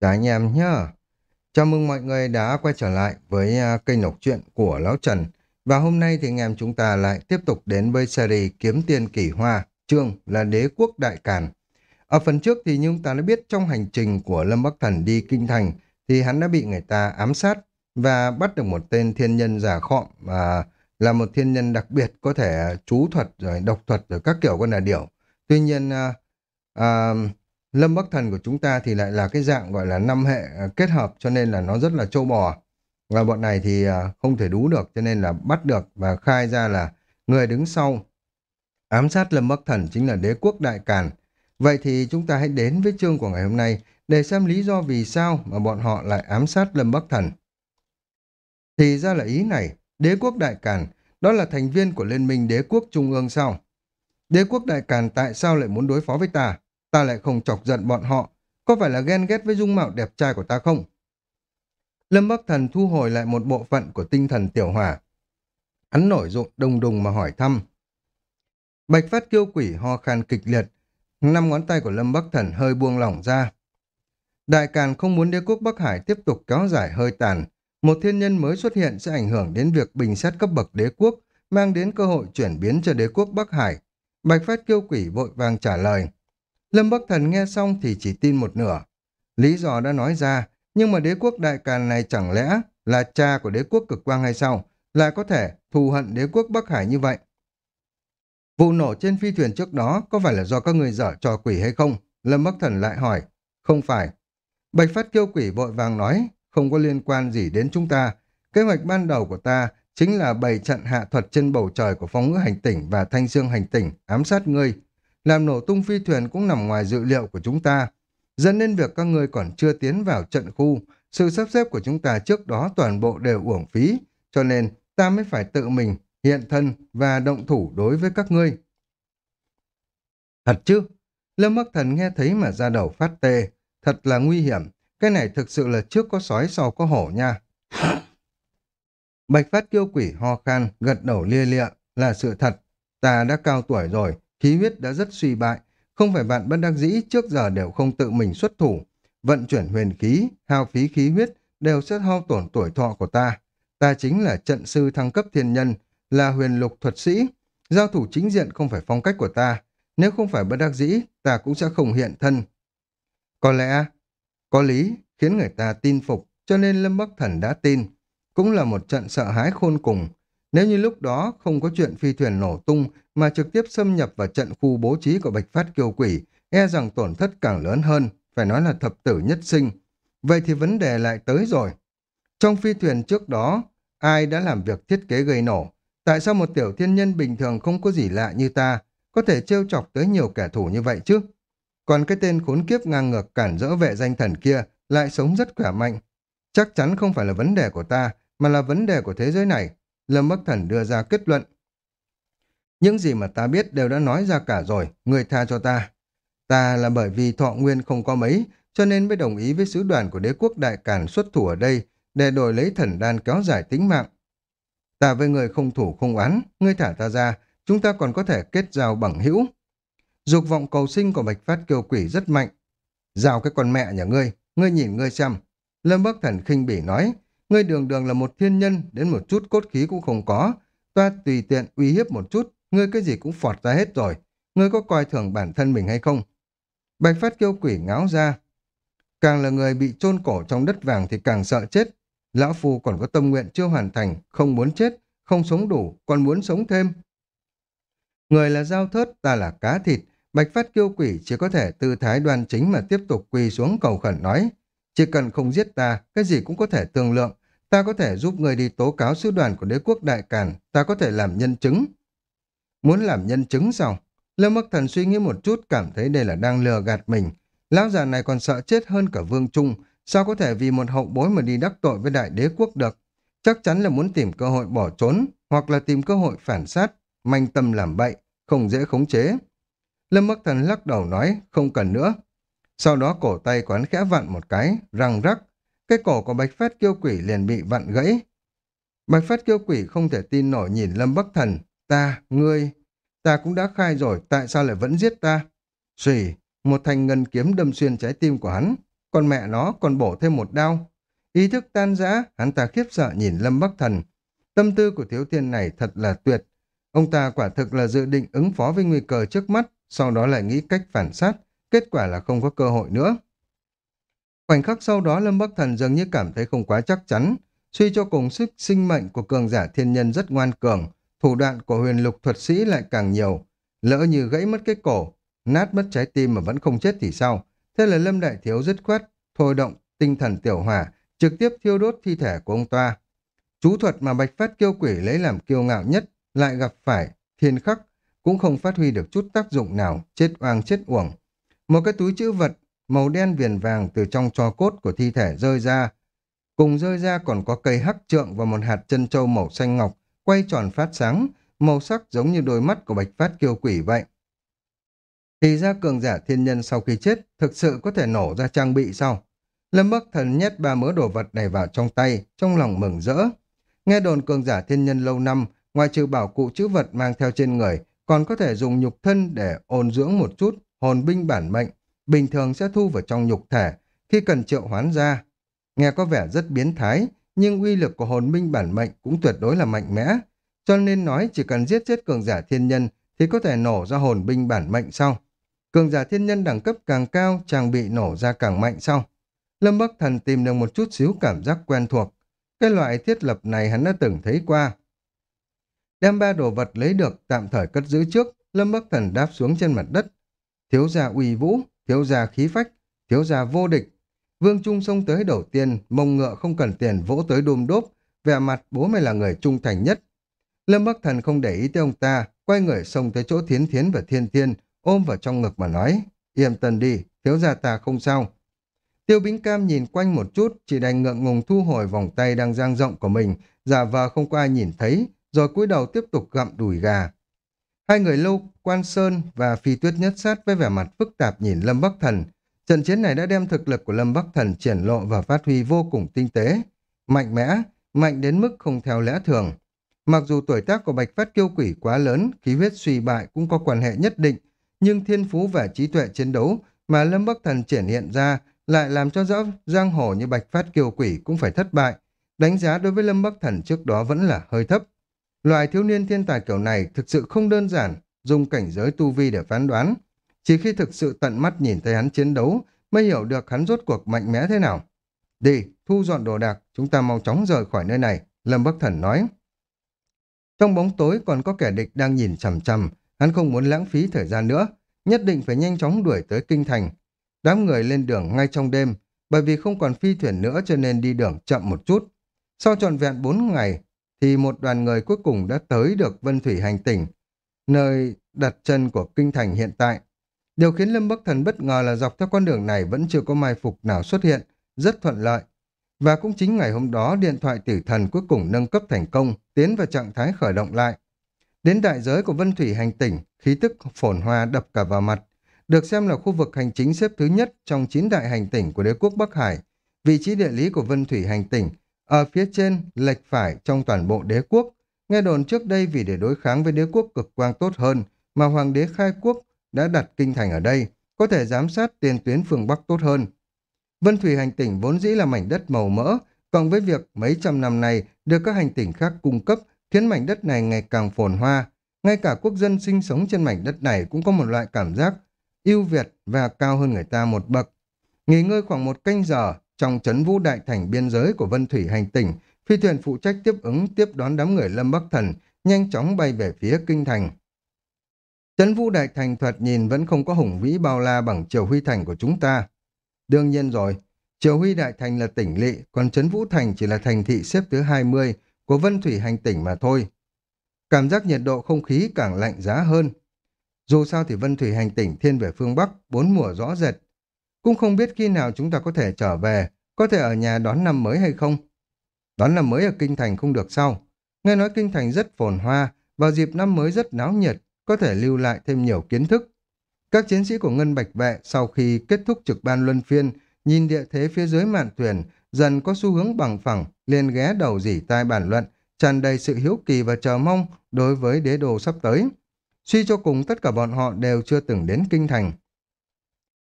chào anh em nhá. Chào mừng mọi người đã quay trở lại với à, kênh đọc truyện của Lão Trần. Và hôm nay thì anh em chúng ta lại tiếp tục đến với series Kiếm Tiên Kỳ Hoa, chương là Đế Quốc Đại Càn. Ở phần trước thì chúng ta đã biết trong hành trình của Lâm Bắc Thần đi Kinh Thành thì hắn đã bị người ta ám sát và bắt được một tên thiên nhân giả khọm và là một thiên nhân đặc biệt có thể chú thuật rồi độc thuật rồi các kiểu con là điểu. Tuy nhiên à, à, Lâm Bắc Thần của chúng ta thì lại là cái dạng gọi là năm hệ à, kết hợp cho nên là nó rất là trâu bò. Và bọn này thì à, không thể đú được cho nên là bắt được và khai ra là người đứng sau ám sát Lâm Bắc Thần chính là đế quốc Đại Càn. Vậy thì chúng ta hãy đến với chương của ngày hôm nay để xem lý do vì sao mà bọn họ lại ám sát Lâm Bắc Thần. Thì ra là ý này, đế quốc Đại Càn, đó là thành viên của Liên minh đế quốc Trung ương sao? Đế quốc Đại Càn tại sao lại muốn đối phó với ta? Ta lại không chọc giận bọn họ, có phải là ghen ghét với dung mạo đẹp trai của ta không? Lâm Bắc Thần thu hồi lại một bộ phận của tinh thần tiểu hỏa. Hắn nổi rộn đùng đùng mà hỏi thăm. Bạch phát kiêu quỷ ho khan kịch liệt, năm ngón tay của Lâm Bắc Thần hơi buông lỏng ra. Đại Càn không muốn đế quốc Bắc Hải tiếp tục kéo dài hơi tàn. Một thiên nhân mới xuất hiện sẽ ảnh hưởng đến việc bình xét cấp bậc đế quốc, mang đến cơ hội chuyển biến cho đế quốc Bắc Hải. Bạch phát kiêu quỷ vội vàng trả lời. Lâm Bắc Thần nghe xong thì chỉ tin một nửa. Lý do đã nói ra, nhưng mà đế quốc đại càn này chẳng lẽ là cha của đế quốc cực quang hay sao? Lại có thể thù hận đế quốc Bắc Hải như vậy? Vụ nổ trên phi thuyền trước đó có phải là do các người dở trò quỷ hay không? Lâm Bắc Thần lại hỏi. Không phải. Bạch Phát Kiêu Quỷ vội vàng nói, không có liên quan gì đến chúng ta. Kế hoạch ban đầu của ta chính là bày trận hạ thuật trên bầu trời của phóng ngữ hành tỉnh và thanh xương hành tỉnh, ám sát ngươi làm nổ tung phi thuyền cũng nằm ngoài dự liệu của chúng ta, dẫn đến việc các ngươi còn chưa tiến vào trận khu, sự sắp xếp của chúng ta trước đó toàn bộ đều uổng phí, cho nên ta mới phải tự mình hiện thân và động thủ đối với các ngươi. Thật chứ? Lâm Bắc Thần nghe thấy mà ra đầu phát tê, thật là nguy hiểm, cái này thực sự là trước có sói sau có hổ nha. Bạch Phát kiêu quỷ ho khan, gật đầu lia lịa, là sự thật. Ta đã cao tuổi rồi, khí huyết đã rất suy bại, không phải bạn bất đắc dĩ trước giờ đều không tự mình xuất thủ. Vận chuyển huyền khí, hao phí khí huyết đều sẽ hao tổn tuổi thọ của ta. Ta chính là trận sư thăng cấp thiên nhân, là huyền lục thuật sĩ. Giao thủ chính diện không phải phong cách của ta. Nếu không phải bất đắc dĩ, ta cũng sẽ không hiện thân. Có lẽ, có lý, khiến người ta tin phục, cho nên Lâm Bắc Thần đã tin. Cũng là một trận sợ hãi khôn cùng, nếu như lúc đó không có chuyện phi thuyền nổ tung mà trực tiếp xâm nhập vào trận khu bố trí của Bạch Phát Kiêu Quỷ, e rằng tổn thất càng lớn hơn, phải nói là thập tử nhất sinh. Vậy thì vấn đề lại tới rồi. Trong phi thuyền trước đó, ai đã làm việc thiết kế gây nổ? Tại sao một tiểu thiên nhân bình thường không có gì lạ như ta, có thể trêu chọc tới nhiều kẻ thù như vậy chứ? Còn cái tên khốn kiếp ngang ngược cản rỡ vệ danh thần kia lại sống rất khỏe mạnh. Chắc chắn không phải là vấn đề của ta, mà là vấn đề của thế giới này. Lâm Bắc Thần đưa ra kết luận. Những gì mà ta biết đều đã nói ra cả rồi, người tha cho ta. Ta là bởi vì thọ nguyên không có mấy, cho nên mới đồng ý với sứ đoàn của đế quốc Đại Càn xuất thủ ở đây để đổi lấy thần đan kéo dài tính mạng. Ta với người không thủ không oán, ngươi thả ta ra, chúng ta còn có thể kết giao bằng hữu. Dục vọng cầu sinh của Bạch Phát kiêu quỷ rất mạnh. Giao cái con mẹ nhà ngươi, ngươi nhìn ngươi xem. Lâm Bắc Thần khinh bỉ nói, Ngươi đường đường là một thiên nhân, đến một chút cốt khí cũng không có. Toa tùy tiện uy hiếp một chút, ngươi cái gì cũng phọt ra hết rồi. Ngươi có coi thường bản thân mình hay không? Bạch Phát kêu quỷ ngáo ra. Càng là người bị chôn cổ trong đất vàng thì càng sợ chết. Lão Phu còn có tâm nguyện chưa hoàn thành, không muốn chết, không sống đủ, còn muốn sống thêm. Người là dao thớt, ta là cá thịt. Bạch Phát kêu quỷ chỉ có thể tư thái đoan chính mà tiếp tục quỳ xuống cầu khẩn nói. Chỉ cần không giết ta, cái gì cũng có thể tương lượng. Ta có thể giúp người đi tố cáo sứ đoàn của đế quốc Đại Càn, ta có thể làm nhân chứng. Muốn làm nhân chứng sao? Lâm Bắc Thần suy nghĩ một chút cảm thấy đây là đang lừa gạt mình. Lão già này còn sợ chết hơn cả Vương Trung, sao có thể vì một hậu bối mà đi đắc tội với đại đế quốc được? Chắc chắn là muốn tìm cơ hội bỏ trốn, hoặc là tìm cơ hội phản sát, manh tâm làm bậy, không dễ khống chế. Lâm Bắc Thần lắc đầu nói, không cần nữa. Sau đó cổ tay quán khẽ vặn một cái, răng rắc, cái cổ của Bạch Phát Kiêu Quỷ liền bị vặn gãy. Bạch Phát Kiêu Quỷ không thể tin nổi nhìn Lâm Bắc Thần. Ta, ngươi, ta cũng đã khai rồi, tại sao lại vẫn giết ta? Xùy, một thanh ngân kiếm đâm xuyên trái tim của hắn. còn mẹ nó còn bổ thêm một đao. Ý thức tan rã, hắn ta khiếp sợ nhìn Lâm Bắc Thần. Tâm tư của thiếu thiên này thật là tuyệt. Ông ta quả thực là dự định ứng phó với nguy cơ trước mắt, sau đó lại nghĩ cách phản sát, kết quả là không có cơ hội nữa. Khoảnh khắc sau đó Lâm Bắc Thần dường như cảm thấy không quá chắc chắn, suy cho cùng sức sinh mệnh của cường giả thiên nhân rất ngoan cường, thủ đoạn của huyền lục thuật sĩ lại càng nhiều. Lỡ như gãy mất cái cổ, nát mất trái tim mà vẫn không chết thì sao? Thế là Lâm Đại Thiếu dứt khoát, thôi động tinh thần tiểu hỏa, trực tiếp thiêu đốt thi thể của ông Toa. Chú thuật mà Bạch Phát kiêu quỷ lấy làm kiêu ngạo nhất lại gặp phải thiên khắc, cũng không phát huy được chút tác dụng nào, chết oang chết uổng. Một cái túi chữ vật màu đen viền vàng từ trong trò cốt của thi thể rơi ra. Cùng rơi ra còn có cây hắc trượng và một hạt chân châu màu xanh ngọc, quay tròn phát sáng, màu sắc giống như đôi mắt của bạch phát kiêu quỷ vậy. Thì ra cường giả thiên nhân sau khi chết thực sự có thể nổ ra trang bị sao? Lâm Bắc Thần nhét ba mớ đồ vật này vào trong tay, trong lòng mừng rỡ. Nghe đồn cường giả thiên nhân lâu năm, ngoài trừ bảo cụ chữ vật mang theo trên người, còn có thể dùng nhục thân để ôn dưỡng một chút, hồn binh bản mệnh, bình thường sẽ thu vào trong nhục thể, khi cần triệu hoán ra. Nghe có vẻ rất biến thái, nhưng uy lực của hồn binh bản mệnh cũng tuyệt đối là mạnh mẽ. Cho nên nói chỉ cần giết chết cường giả thiên nhân thì có thể nổ ra hồn binh bản mệnh sau. Cường giả thiên nhân đẳng cấp càng cao, trang bị nổ ra càng mạnh sau. Lâm Bắc Thần tìm được một chút xíu cảm giác quen thuộc. Cái loại thiết lập này hắn đã từng thấy qua. Đem ba đồ vật lấy được tạm thời cất giữ trước, Lâm Bắc Thần đáp xuống trên mặt đất. Thiếu gia uy vũ, thiếu gia khí phách, thiếu gia vô địch. Vương Trung xông tới đầu tiên, mông ngựa không cần tiền vỗ tới đùm đốp, vẻ mặt bố mày là người trung thành nhất. Lâm Bắc Thần không để ý tới ông ta, quay người xông tới chỗ thiến thiến và thiên thiên, ôm vào trong ngực mà nói, yên tâm đi, thiếu gia ta không sao. Tiêu Bính Cam nhìn quanh một chút, chỉ đành ngượng ngùng thu hồi vòng tay đang dang rộng của mình, giả vờ không có ai nhìn thấy, rồi cúi đầu tiếp tục gặm đùi gà. Hai người lâu quan sơn và phi tuyết nhất sát với vẻ mặt phức tạp nhìn Lâm Bắc Thần. Trận chiến này đã đem thực lực của Lâm Bắc Thần triển lộ và phát huy vô cùng tinh tế. Mạnh mẽ, mạnh đến mức không theo lẽ thường. Mặc dù tuổi tác của Bạch Phát Kiêu Quỷ quá lớn, khí huyết suy bại cũng có quan hệ nhất định, nhưng thiên phú và trí tuệ chiến đấu mà Lâm Bắc Thần triển hiện ra lại làm cho rõ giang hồ như Bạch Phát Kiêu Quỷ cũng phải thất bại. Đánh giá đối với Lâm Bắc Thần trước đó vẫn là hơi thấp. Loại thiếu niên thiên tài kiểu này thực sự không đơn giản, dùng cảnh giới tu vi để phán đoán. Chỉ khi thực sự tận mắt nhìn thấy hắn chiến đấu mới hiểu được hắn rốt cuộc mạnh mẽ thế nào. Đi, thu dọn đồ đạc, chúng ta mau chóng rời khỏi nơi này, Lâm Bắc Thần nói. Trong bóng tối còn có kẻ địch đang nhìn chằm chằm, hắn không muốn lãng phí thời gian nữa, nhất định phải nhanh chóng đuổi tới kinh thành. Đám người lên đường ngay trong đêm, bởi vì không còn phi thuyền nữa cho nên đi đường chậm một chút. Sau trọn vẹn 4 ngày, thì một đoàn người cuối cùng đã tới được Vân Thủy Hành tỉnh, nơi đặt chân của kinh thành hiện tại. Điều khiến Lâm Bắc Thần bất ngờ là dọc theo con đường này vẫn chưa có mai phục nào xuất hiện, rất thuận lợi. Và cũng chính ngày hôm đó, điện thoại tử thần cuối cùng nâng cấp thành công, tiến vào trạng thái khởi động lại. Đến đại giới của Vân Thủy hành tỉnh, khí tức phồn hoa đập cả vào mặt. Được xem là khu vực hành chính xếp thứ nhất trong chín đại hành tỉnh của đế quốc Bắc Hải. Vị trí địa lý của Vân Thủy hành tỉnh ở phía trên, lệch phải trong toàn bộ đế quốc. Nghe đồn trước đây vì để đối kháng với đế quốc cực quang tốt hơn mà hoàng đế khai quốc đã đặt kinh thành ở đây, có thể giám sát tiền tuyến phương Bắc tốt hơn. Vân Thủy hành tỉnh vốn dĩ là mảnh đất màu mỡ, cộng với việc mấy trăm năm nay được các hành tỉnh khác cung cấp khiến mảnh đất này ngày càng phồn hoa. Ngay cả quốc dân sinh sống trên mảnh đất này cũng có một loại cảm giác ưu việt và cao hơn người ta một bậc. Nghỉ ngơi khoảng một canh giờ trong chấn vũ đại thành biên giới của Vân Thủy hành tỉnh, phi thuyền phụ trách tiếp ứng tiếp đón đám người Lâm Bắc Thần, nhanh chóng bay về phía kinh thành. Chấn vũ đại thành thuật nhìn vẫn không có hùng vĩ bao la bằng triều huy thành của chúng ta. Đương nhiên rồi, triều huy đại thành là tỉnh lỵ, còn chấn vũ thành chỉ là thành thị xếp thứ 20 của Vân Thủy hành tỉnh mà thôi. Cảm giác nhiệt độ không khí càng lạnh giá hơn. Dù sao thì Vân Thủy hành tỉnh thiên về phương Bắc, bốn mùa rõ rệt. Cũng không biết khi nào chúng ta có thể trở về, có thể ở nhà đón năm mới hay không. Đón năm mới ở Kinh Thành không được sao. Nghe nói Kinh Thành rất phồn hoa, vào dịp năm mới rất náo nhiệt, có thể lưu lại thêm nhiều kiến thức. Các chiến sĩ của Ngân Bạch Vệ sau khi kết thúc trực ban luân phiên, nhìn địa thế phía dưới mạn thuyền, dần có xu hướng bằng phẳng, liền ghé đầu dỉ tai bản luận, tràn đầy sự hiếu kỳ và chờ mong đối với đế đồ sắp tới. Suy cho cùng tất cả bọn họ đều chưa từng đến kinh thành.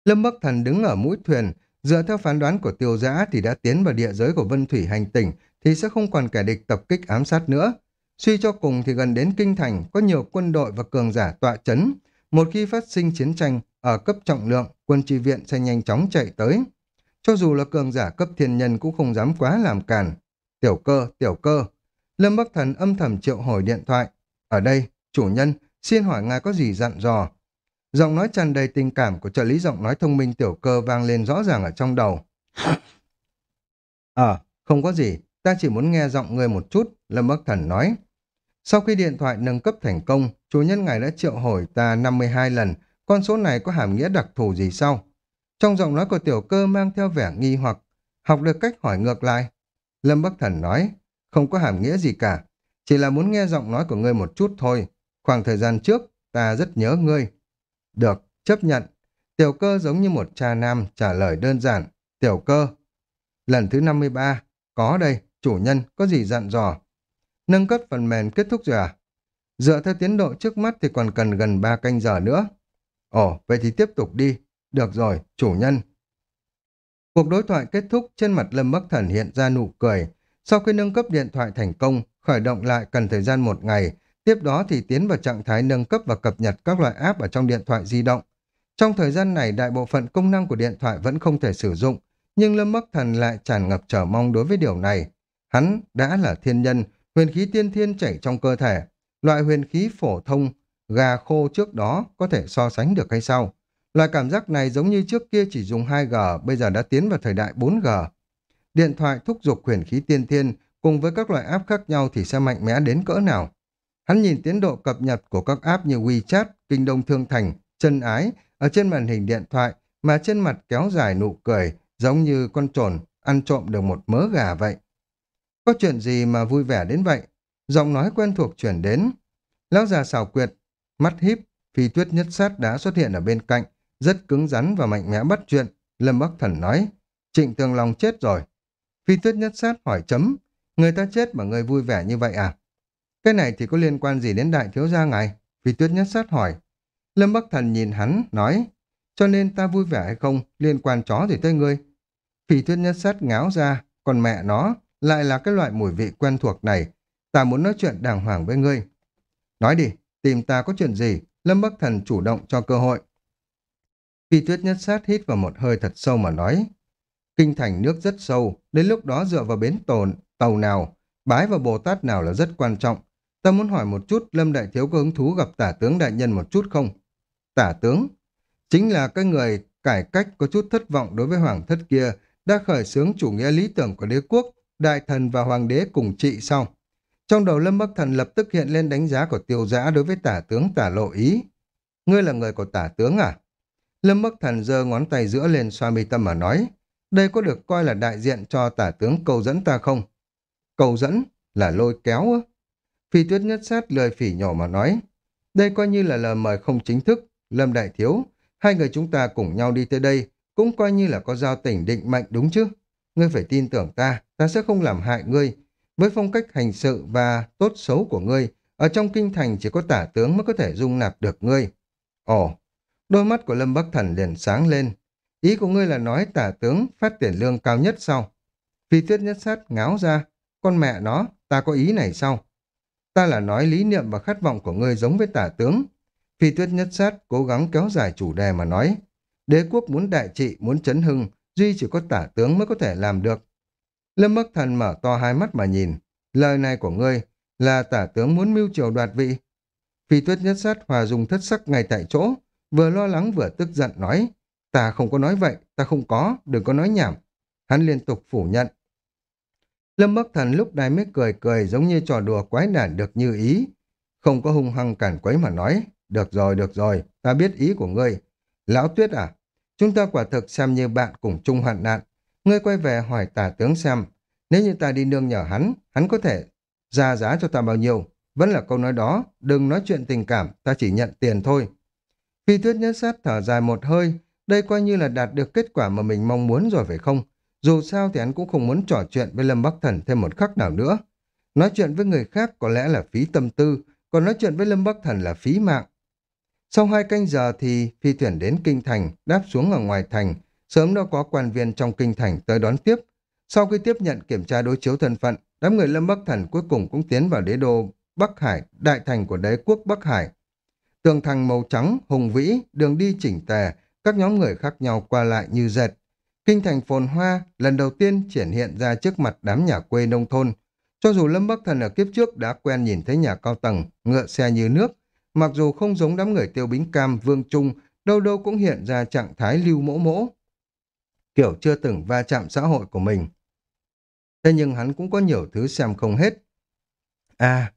Lâm Bắc Thần đứng ở mũi thuyền, Dựa theo phán đoán của tiêu giã thì đã tiến vào địa giới của vân thủy hành tỉnh thì sẽ không còn kẻ địch tập kích ám sát nữa. Suy cho cùng thì gần đến kinh thành có nhiều quân đội và cường giả tọa chấn. Một khi phát sinh chiến tranh ở cấp trọng lượng, quân tri viện sẽ nhanh chóng chạy tới. Cho dù là cường giả cấp thiên nhân cũng không dám quá làm cản. Tiểu cơ, tiểu cơ. Lâm Bắc Thần âm thầm triệu hồi điện thoại. Ở đây, chủ nhân, xin hỏi ngài có gì dặn dò. Giọng nói tràn đầy tình cảm của trợ lý giọng nói thông minh tiểu cơ vang lên rõ ràng ở trong đầu. Ờ, không có gì, ta chỉ muốn nghe giọng người một chút, Lâm Bắc Thần nói. Sau khi điện thoại nâng cấp thành công, chủ nhân ngài đã triệu hồi ta 52 lần, con số này có hàm nghĩa đặc thù gì sao? Trong giọng nói của tiểu cơ mang theo vẻ nghi hoặc, học được cách hỏi ngược lại. Lâm Bắc Thần nói, không có hàm nghĩa gì cả, chỉ là muốn nghe giọng nói của ngươi một chút thôi. Khoảng thời gian trước, ta rất nhớ ngươi. Được, chấp nhận. Tiểu cơ giống như một cha nam trả lời đơn giản. Tiểu cơ. Lần thứ 53, có đây, chủ nhân, có gì dặn dò? Nâng cấp phần mềm kết thúc rồi à? Dựa theo tiến độ trước mắt thì còn cần gần 3 canh giờ nữa. Ồ, vậy thì tiếp tục đi. Được rồi, chủ nhân. Cuộc đối thoại kết thúc, trên mặt Lâm Bắc Thần hiện ra nụ cười. Sau khi nâng cấp điện thoại thành công, khởi động lại cần thời gian một ngày, tiếp đó thì tiến vào trạng thái nâng cấp và cập nhật các loại app ở trong điện thoại di động. Trong thời gian này, đại bộ phận công năng của điện thoại vẫn không thể sử dụng, nhưng Lâm Bắc Thần lại tràn ngập trở mong đối với điều này. Hắn đã là thiên nhân, huyền khí tiên thiên chảy trong cơ thể. Loại huyền khí phổ thông, gà khô trước đó có thể so sánh được hay sao? Loại cảm giác này giống như trước kia chỉ dùng 2G, bây giờ đã tiến vào thời đại 4G. Điện thoại thúc giục huyền khí tiên thiên cùng với các loại app khác nhau thì sẽ mạnh mẽ đến cỡ nào. Hắn nhìn tiến độ cập nhật của các app như WeChat, Kinh Đông Thương Thành, Chân Ái ở trên màn hình điện thoại mà trên mặt kéo dài nụ cười giống như con trồn ăn trộm được một mớ gà vậy. Có chuyện gì mà vui vẻ đến vậy? Giọng nói quen thuộc chuyển đến. Lão già xào quyệt, mắt híp, phi tuyết nhất sát đã xuất hiện ở bên cạnh, rất cứng rắn và mạnh mẽ bắt chuyện. Lâm Bắc Thần nói, Trịnh Tường Long chết rồi. Phi tuyết nhất sát hỏi chấm, người ta chết mà người vui vẻ như vậy à? Cái này thì có liên quan gì đến đại thiếu gia ngài? Phi tuyết nhất sát hỏi. Lâm Bắc Thần nhìn hắn, nói, cho nên ta vui vẻ hay không, liên quan chó gì tới ngươi. Phi tuyết nhất sát ngáo ra, còn mẹ nó lại là cái loại mùi vị quen thuộc này. Ta muốn nói chuyện đàng hoàng với ngươi. Nói đi, tìm ta có chuyện gì? Lâm Bắc Thần chủ động cho cơ hội. Phi tuyết nhất sát hít vào một hơi thật sâu mà nói. Kinh thành nước rất sâu, đến lúc đó dựa vào bến tồn, tàu nào, bái vào Bồ Tát nào là rất quan trọng. Ta muốn hỏi một chút, Lâm Đại Thiếu có hứng thú gặp tả tướng đại nhân một chút không? Tả tướng? Chính là cái người cải cách có chút thất vọng đối với hoàng thất kia, đã khởi xướng chủ nghĩa lý tưởng của đế quốc, đại thần và hoàng đế cùng trị sau. Trong đầu Lâm Bắc Thần lập tức hiện lên đánh giá của tiêu giã đối với tả tướng tả lộ ý. Ngươi là người của tả tướng à? Lâm Bắc Thần giơ ngón tay giữa lên xoa mi tâm mà nói, đây có được coi là đại diện cho tả tướng cầu dẫn ta không? Cầu dẫn là lôi kéo á. Phi tuyết nhất sát lời phỉ nhỏ mà nói, đây coi như là lời mời không chính thức, Lâm Đại Thiếu, hai người chúng ta cùng nhau đi tới đây, cũng coi như là có giao tình định mệnh đúng chứ? Ngươi phải tin tưởng ta, ta sẽ không làm hại ngươi. Với phong cách hành sự và tốt xấu của ngươi, ở trong kinh thành chỉ có tả tướng mới có thể dung nạp được ngươi. Ồ, đôi mắt của Lâm Bắc Thần liền sáng lên. Ý của ngươi là nói tả tướng phát tiền lương cao nhất sao? Phi tuyết nhất sát ngáo ra. Con mẹ nó, ta có ý này sao? Ta là nói lý niệm và khát vọng của ngươi giống với tả tướng. Phi tuyết nhất sát cố gắng kéo dài chủ đề mà nói. Đế quốc muốn đại trị, muốn chấn hưng, duy chỉ có tả tướng mới có thể làm được. Lâm Bắc Thần mở to hai mắt mà nhìn. Lời này của ngươi là tả tướng muốn mưu triều đoạt vị. Phi tuyết nhất sát hòa dùng thất sắc ngay tại chỗ, vừa lo lắng vừa tức giận nói. Ta không có nói vậy, ta không có, đừng có nói nhảm. Hắn liên tục phủ nhận. Lâm Bắc Thần lúc này mới cười cười giống như trò đùa quái đản được như ý. Không có hung hăng cản quấy mà nói. Được rồi, được rồi, ta biết ý của ngươi. Lão Tuyết à, chúng ta quả thực xem như bạn cùng chung hoạn nạn. Ngươi quay về hỏi tả tướng xem, nếu như ta đi nương nhờ hắn, hắn có thể ra giá cho ta bao nhiêu? Vẫn là câu nói đó, đừng nói chuyện tình cảm, ta chỉ nhận tiền thôi. Phi tuyết nhất sát thở dài một hơi, đây coi như là đạt được kết quả mà mình mong muốn rồi phải không? Dù sao thì hắn cũng không muốn trò chuyện với Lâm Bắc Thần thêm một khắc nào nữa. Nói chuyện với người khác có lẽ là phí tâm tư, còn nói chuyện với Lâm Bắc Thần là phí mạng. Sau hai canh giờ thì phi thuyền đến Kinh Thành, đáp xuống ở ngoài thành, Sớm đã có quan viên trong kinh thành tới đón tiếp. Sau khi tiếp nhận kiểm tra đối chiếu thân phận, đám người Lâm Bắc Thần cuối cùng cũng tiến vào đế đô Bắc Hải, đại thành của đế quốc Bắc Hải. Tường thành màu trắng, hùng vĩ, đường đi chỉnh tề, các nhóm người khác nhau qua lại như dệt. Kinh thành phồn hoa lần đầu tiên triển hiện ra trước mặt đám nhà quê nông thôn. Cho dù Lâm Bắc Thần ở kiếp trước đã quen nhìn thấy nhà cao tầng, ngựa xe như nước, mặc dù không giống đám người tiêu bính cam, vương trung, đâu đâu cũng hiện ra trạng thái lưu mỗ mỗ. Kiểu chưa từng va chạm xã hội của mình. Thế nhưng hắn cũng có nhiều thứ xem không hết. À,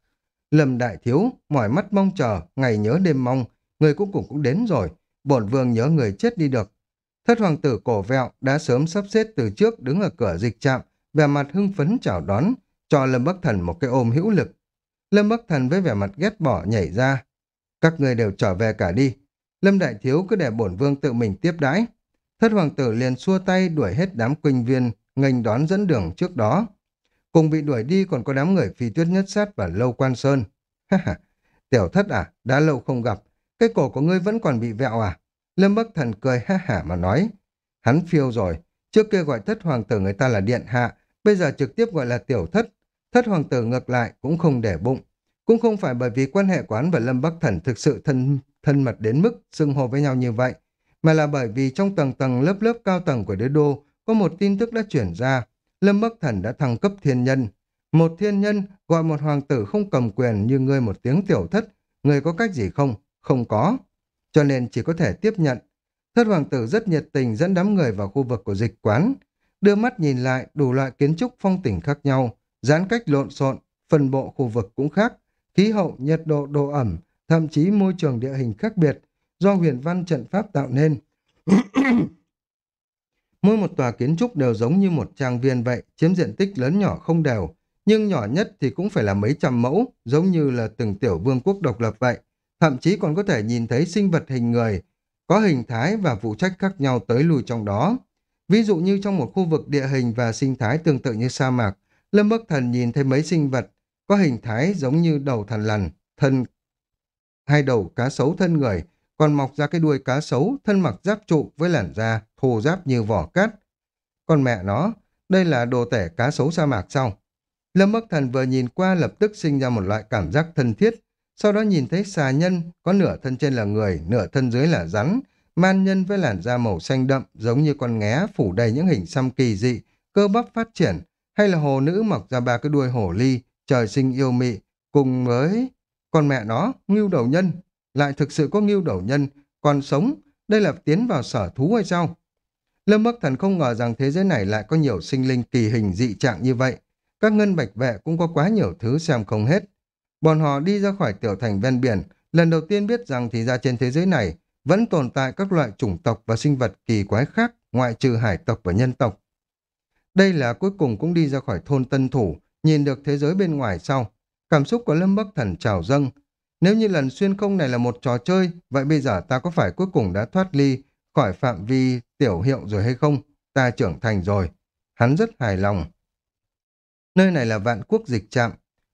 Lâm Đại Thiếu, mỏi mắt mong chờ, ngày nhớ đêm mong, người cũng cùng cũng đến rồi, bổn vương nhớ người chết đi được. Thất hoàng tử cổ vẹo đã sớm sắp xếp từ trước đứng ở cửa dịch trạm, vẻ mặt hưng phấn chào đón, cho Lâm Bắc Thần một cái ôm hữu lực. Lâm Bắc Thần với vẻ mặt ghét bỏ nhảy ra. Các người đều trở về cả đi. Lâm Đại Thiếu cứ để bổn vương tự mình tiếp đãi. Thất hoàng tử liền xua tay đuổi hết đám quỳnh viên, nghênh đón dẫn đường trước đó. Cùng bị đuổi đi còn có đám người phi tuyết nhất sát và lâu quan sơn. Tiểu thất à, đã lâu không gặp, cái cổ của ngươi vẫn còn bị vẹo à? Lâm Bắc Thần cười ha hả mà nói. Hắn phiêu rồi, trước kia gọi thất hoàng tử người ta là điện hạ, bây giờ trực tiếp gọi là tiểu thất. Thất hoàng tử ngược lại cũng không để bụng. Cũng không phải bởi vì quan hệ quán và Lâm Bắc Thần thực sự thân thân mật đến mức xưng hô với nhau như vậy, mà là bởi vì trong tầng tầng lớp lớp cao tầng của đế đô có một tin tức đã chuyển ra, Lâm Bắc Thần đã thăng cấp thiên nhân. Một thiên nhân gọi một hoàng tử không cầm quyền như ngươi một tiếng tiểu thất, ngươi có cách gì không? Không có. Cho nên chỉ có thể tiếp nhận. Thất hoàng tử rất nhiệt tình dẫn đám người vào khu vực của dịch quán. Đưa mắt nhìn lại đủ loại kiến trúc phong tỉnh khác nhau, giãn cách lộn xộn, phân bộ khu vực cũng khác, khí hậu, nhiệt độ, độ ẩm, thậm chí môi trường địa hình khác biệt, do huyền văn trận pháp tạo nên. Mỗi một tòa kiến trúc đều giống như một trang viên vậy, chiếm diện tích lớn nhỏ không đều, nhưng nhỏ nhất thì cũng phải là mấy trăm mẫu, giống như là từng tiểu vương quốc độc lập vậy. Thậm chí còn có thể nhìn thấy sinh vật hình người, có hình thái và phụ trách khác nhau tới lui trong đó. Ví dụ như trong một khu vực địa hình và sinh thái tương tự như sa mạc, Lâm Bắc Thần nhìn thấy mấy sinh vật có hình thái giống như đầu thần lằn, thân hai đầu cá sấu thân người, còn mọc ra cái đuôi cá sấu, thân mặc giáp trụ với làn da thô giáp như vỏ cát. Con mẹ nó, đây là đồ tể cá sấu sa mạc sao? Lâm Bắc Thần vừa nhìn qua lập tức sinh ra một loại cảm giác thân thiết, sau đó nhìn thấy xà nhân, có nửa thân trên là người, nửa thân dưới là rắn, man nhân với làn da màu xanh đậm giống như con nghé phủ đầy những hình xăm kỳ dị, cơ bắp phát triển, hay là hồ nữ mọc ra ba cái đuôi hổ ly, trời sinh yêu mị, cùng với... Con mẹ nó, ngưu đầu nhân, lại thực sự có ngưu đầu nhân, còn sống, đây là tiến vào sở thú hay sao? Lâm Bắc Thần không ngờ rằng thế giới này lại có nhiều sinh linh kỳ hình dị trạng như vậy. Các ngân bạch vệ cũng có quá nhiều thứ xem không hết. Bọn họ đi ra khỏi tiểu thành ven biển, lần đầu tiên biết rằng thì ra trên thế giới này vẫn tồn tại các loại chủng tộc và sinh vật kỳ quái khác ngoại trừ hải tộc và nhân tộc. Đây là cuối cùng cũng đi ra khỏi thôn Tân Thủ, nhìn được thế giới bên ngoài sau. Cảm xúc của Lâm Bắc Thần trào dâng. Nếu như lần xuyên không này là một trò chơi, vậy bây giờ ta có phải cuối cùng đã thoát ly khỏi phạm vi tiểu hiệu rồi hay không? Ta trưởng thành rồi. Hắn rất hài lòng. Nơi này là vạn quốc dịch trạm.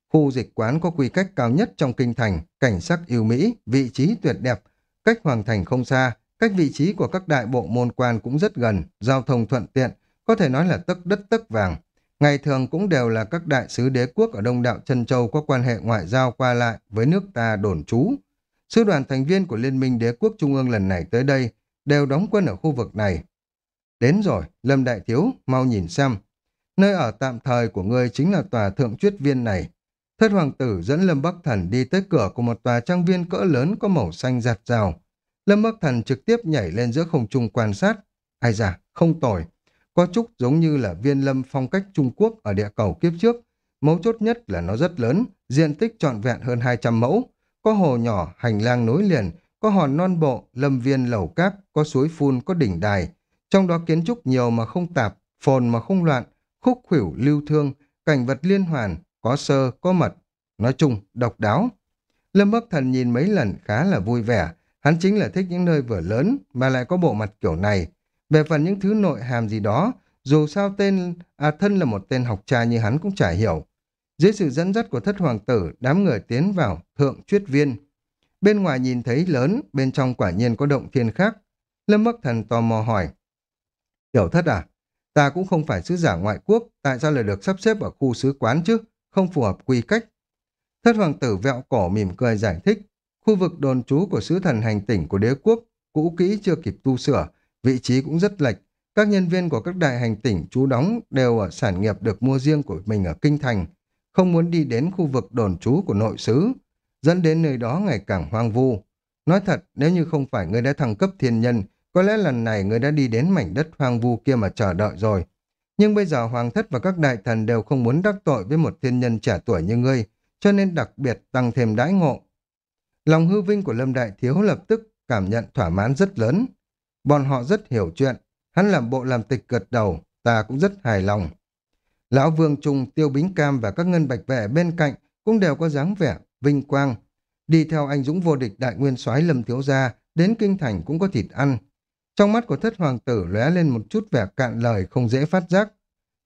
Khu dịch quán có quy cách cao nhất trong kinh thành, cảnh sắc yêu mỹ, vị trí tuyệt đẹp, cách hoàng thành không xa, cách vị trí của các đại bộ môn quan cũng rất gần, giao thông thuận tiện, có thể nói là tấc đất tấc vàng. Ngày thường cũng đều là các đại sứ đế quốc ở Đông Đạo Trân Châu có quan hệ ngoại giao qua lại với nước ta đồn trú. Sư đoàn thành viên của Liên minh đế quốc Trung ương lần này tới đây đều đóng quân ở khu vực này. Đến rồi, Lâm Đại Thiếu, mau nhìn xem. Nơi ở tạm thời của ngươi chính là tòa thượng truyết viên này. Thất hoàng tử dẫn Lâm Bắc Thần đi tới cửa của một tòa trang viên cỡ lớn có màu xanh giặt rào. Lâm Bắc Thần trực tiếp nhảy lên giữa không trung quan sát. Ai da, không tồi. Có chút giống như là viên lâm phong cách Trung Quốc ở địa cầu kiếp trước. Mấu chốt nhất là nó rất lớn, diện tích trọn vẹn hơn 200 mẫu. Có hồ nhỏ, hành lang nối liền, có hòn non bộ, lâm viên lầu cát, có suối phun, có đỉnh đài. Trong đó kiến trúc nhiều mà không tạp, phồn mà không loạn, khúc khuỷu lưu thương, cảnh vật liên hoàn, có sơ, có mật. Nói chung, độc đáo. Lâm Bắc Thần nhìn mấy lần khá là vui vẻ. Hắn chính là thích những nơi vừa lớn mà lại có bộ mặt kiểu này. Về phần những thứ nội hàm gì đó, dù sao tên, à thân là một tên học trà như hắn cũng chả hiểu. Dưới sự dẫn dắt của thất hoàng tử, đám người tiến vào thượng truyết viên. Bên ngoài nhìn thấy lớn, bên trong quả nhiên có động thiên khác. Lâm Bắc Thần tò mò hỏi. Tiểu thất à, ta cũng không phải sứ giả ngoại quốc, tại sao lại được sắp xếp ở khu sứ quán chứ, không phù hợp quy cách. Thất hoàng tử vẹo cổ mỉm cười giải thích, khu vực đồn trú của sứ thần hành tỉnh của đế quốc, cũ kỹ chưa kịp tu sửa, vị trí cũng rất lệch. Các nhân viên của các đại hành tỉnh trú đóng đều ở sản nghiệp được mua riêng của mình ở Kinh Thành, không muốn đi đến khu vực đồn trú của nội sứ, dẫn đến nơi đó ngày càng hoang vu. Nói thật, nếu như không phải ngươi đã thăng cấp thiên nhân, có lẽ lần này ngươi đã đi đến mảnh đất hoang vu kia mà chờ đợi rồi. Nhưng bây giờ hoàng thất và các đại thần đều không muốn đắc tội với một thiên nhân trẻ tuổi như ngươi, cho nên đặc biệt tăng thêm đãi ngộ. Lòng hư vinh của Lâm Đại Thiếu lập tức cảm nhận thỏa mãn rất lớn. Bọn họ rất hiểu chuyện, hắn làm bộ làm tịch gật đầu, ta cũng rất hài lòng. Lão Vương Trung, Tiêu Bính Cam và các ngân bạch vệ bên cạnh cũng đều có dáng vẻ, vinh quang. Đi theo anh Dũng vô địch đại nguyên soái Lâm Thiếu Gia, đến kinh thành cũng có thịt ăn. Trong mắt của thất hoàng tử lóe lên một chút vẻ cạn lời không dễ phát giác.